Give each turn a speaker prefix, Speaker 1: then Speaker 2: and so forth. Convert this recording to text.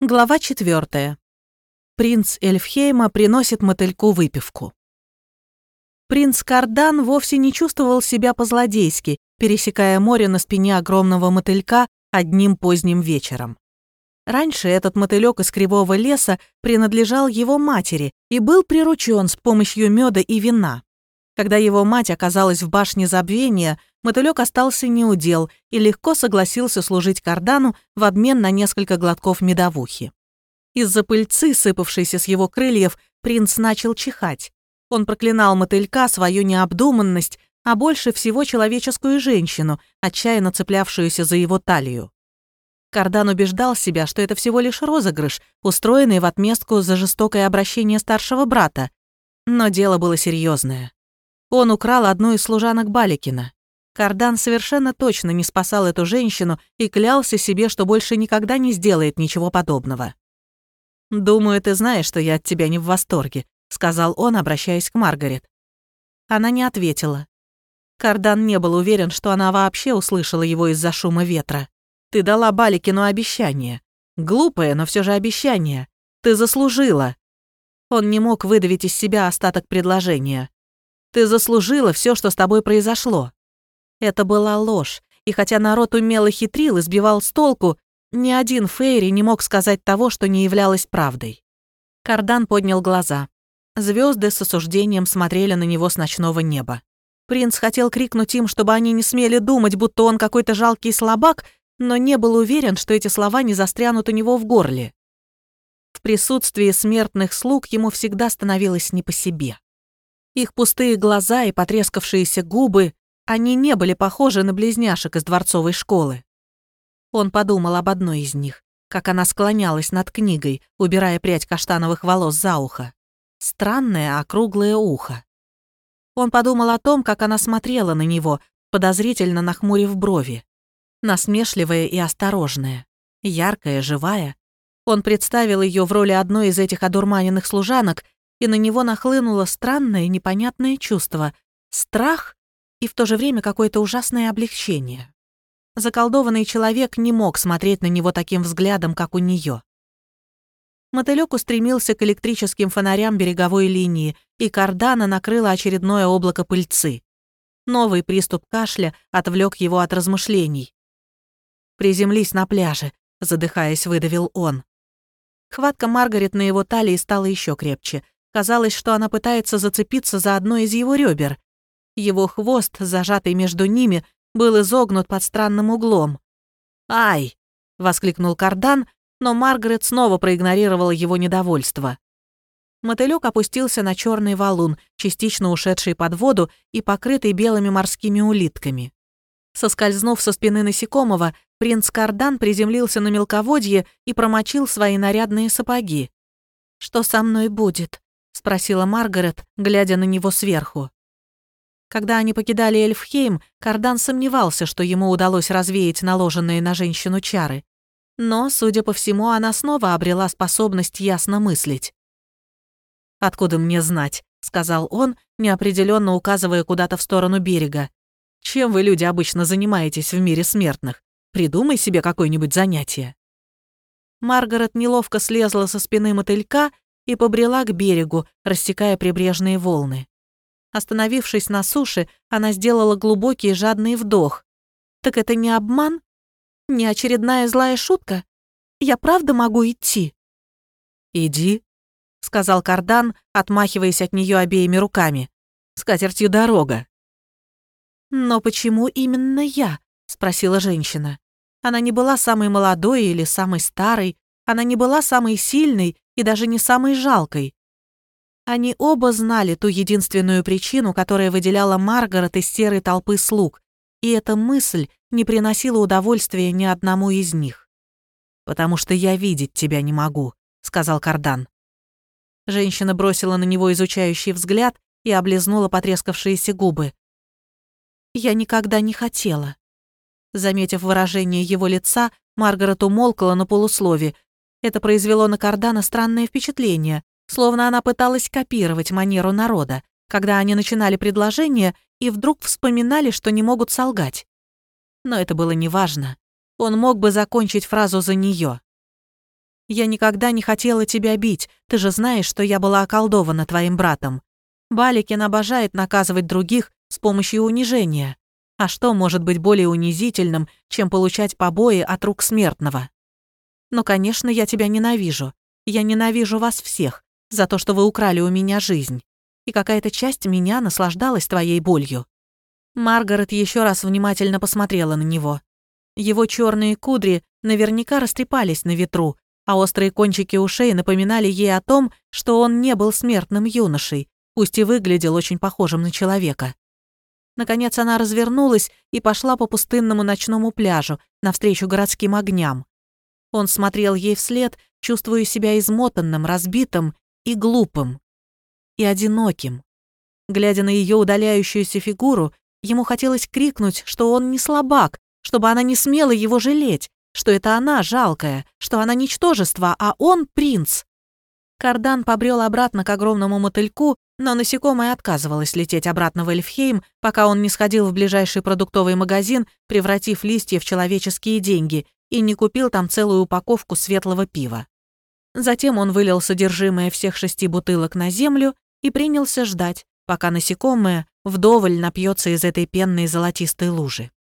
Speaker 1: Глава четвертая. Принц Эльфхейма приносит мотыльку выпивку. Принц Кардан вовсе не чувствовал себя по-злодейски, пересекая море на спине огромного мотылька одним поздним вечером. Раньше этот мотылек из кривого леса принадлежал его матери и был приручен с помощью меда и вина. Когда его мать оказалась в башне забвения, мотылек остался неудел и легко согласился служить кардану в обмен на несколько глотков медовухи. Из-за пыльцы, сыпавшейся с его крыльев, принц начал чихать. Он проклинал мотылька, свою необдуманность, а больше всего человеческую женщину, отчаянно цеплявшуюся за его талию. Кардан убеждал себя, что это всего лишь розыгрыш, устроенный в отместку за жестокое обращение старшего брата. Но дело было серьезное. Он украл одну из служанок Баликина. Кардан совершенно точно не спасал эту женщину и клялся себе, что больше никогда не сделает ничего подобного. «Думаю, ты знаешь, что я от тебя не в восторге», — сказал он, обращаясь к Маргарет. Она не ответила. Кардан не был уверен, что она вообще услышала его из-за шума ветра. «Ты дала Баликину обещание. Глупое, но все же обещание. Ты заслужила». Он не мог выдавить из себя остаток предложения. «Ты заслужила все, что с тобой произошло. Это была ложь, и хотя народ умело хитрил и сбивал с толку, ни один Фейри не мог сказать того, что не являлось правдой. Кардан поднял глаза. Звезды с осуждением смотрели на него с ночного неба. Принц хотел крикнуть им, чтобы они не смели думать, будто он какой-то жалкий слабак, но не был уверен, что эти слова не застрянут у него в горле. В присутствии смертных слуг ему всегда становилось не по себе. Их пустые глаза и потрескавшиеся губы они не были похожи на близняшек из дворцовой школы. Он подумал об одной из них, как она склонялась над книгой, убирая прядь каштановых волос за ухо. Странное округлое ухо. Он подумал о том, как она смотрела на него, подозрительно нахмурив брови. Насмешливая и осторожная, яркая, живая. Он представил ее в роли одной из этих одурманенных служанок, и на него нахлынуло странное непонятное чувство — страх и в то же время какое-то ужасное облегчение. Заколдованный человек не мог смотреть на него таким взглядом, как у нее. Мотылёк устремился к электрическим фонарям береговой линии, и кардана накрыло очередное облако пыльцы. Новый приступ кашля отвлек его от размышлений. «Приземлись на пляже», — задыхаясь, выдавил он. Хватка Маргарет на его талии стала еще крепче. Казалось, что она пытается зацепиться за одно из его ребер. Его хвост, зажатый между ними, был изогнут под странным углом. «Ай!» — воскликнул Кардан, но Маргарет снова проигнорировала его недовольство. Мотылёк опустился на черный валун, частично ушедший под воду и покрытый белыми морскими улитками. Соскользнув со спины насекомого, принц Кардан приземлился на мелководье и промочил свои нарядные сапоги. «Что со мной будет?» — спросила Маргарет, глядя на него сверху. Когда они покидали Эльфхейм, Кардан сомневался, что ему удалось развеять наложенные на женщину чары. Но, судя по всему, она снова обрела способность ясно мыслить. «Откуда мне знать?» — сказал он, неопределенно указывая куда-то в сторону берега. «Чем вы, люди, обычно занимаетесь в мире смертных? Придумай себе какое-нибудь занятие». Маргарет неловко слезла со спины мотылька и побрела к берегу, рассекая прибрежные волны. Остановившись на суше, она сделала глубокий жадный вдох. «Так это не обман? Не очередная злая шутка? Я правда могу идти?» «Иди», — сказал Кардан, отмахиваясь от нее обеими руками. «С катертью дорога». «Но почему именно я?» — спросила женщина. Она не была самой молодой или самой старой, она не была самой сильной и даже не самой жалкой. Они оба знали ту единственную причину, которая выделяла Маргарет из серой толпы слуг, и эта мысль не приносила удовольствия ни одному из них. «Потому что я видеть тебя не могу», — сказал Кардан. Женщина бросила на него изучающий взгляд и облизнула потрескавшиеся губы. «Я никогда не хотела». Заметив выражение его лица, Маргарет умолкла на полуслове. Это произвело на Кардана странное впечатление словно она пыталась копировать манеру народа, когда они начинали предложение и вдруг вспоминали, что не могут солгать. Но это было неважно. Он мог бы закончить фразу за нее. Я никогда не хотела тебя бить, ты же знаешь, что я была околдована твоим братом. Баликин обожает наказывать других с помощью унижения. А что может быть более унизительным, чем получать побои от рук смертного? Но, конечно, я тебя ненавижу. Я ненавижу вас всех за то, что вы украли у меня жизнь. И какая-то часть меня наслаждалась твоей болью. Маргарет еще раз внимательно посмотрела на него. Его черные кудри наверняка растрепались на ветру, а острые кончики ушей напоминали ей о том, что он не был смертным юношей, пусть и выглядел очень похожим на человека. Наконец она развернулась и пошла по пустынному ночному пляжу, навстречу городским огням. Он смотрел ей вслед, чувствуя себя измотанным, разбитым и глупым. И одиноким. Глядя на ее удаляющуюся фигуру, ему хотелось крикнуть, что он не слабак, чтобы она не смела его жалеть, что это она жалкая, что она ничтожество, а он принц. Кардан побрел обратно к огромному мотыльку, но насекомое отказывалось лететь обратно в Эльфхейм, пока он не сходил в ближайший продуктовый магазин, превратив листья в человеческие деньги, и не купил там целую упаковку светлого пива. Затем он вылил содержимое всех шести бутылок на землю и принялся ждать, пока насекомое вдоволь напьется из этой пенной золотистой лужи.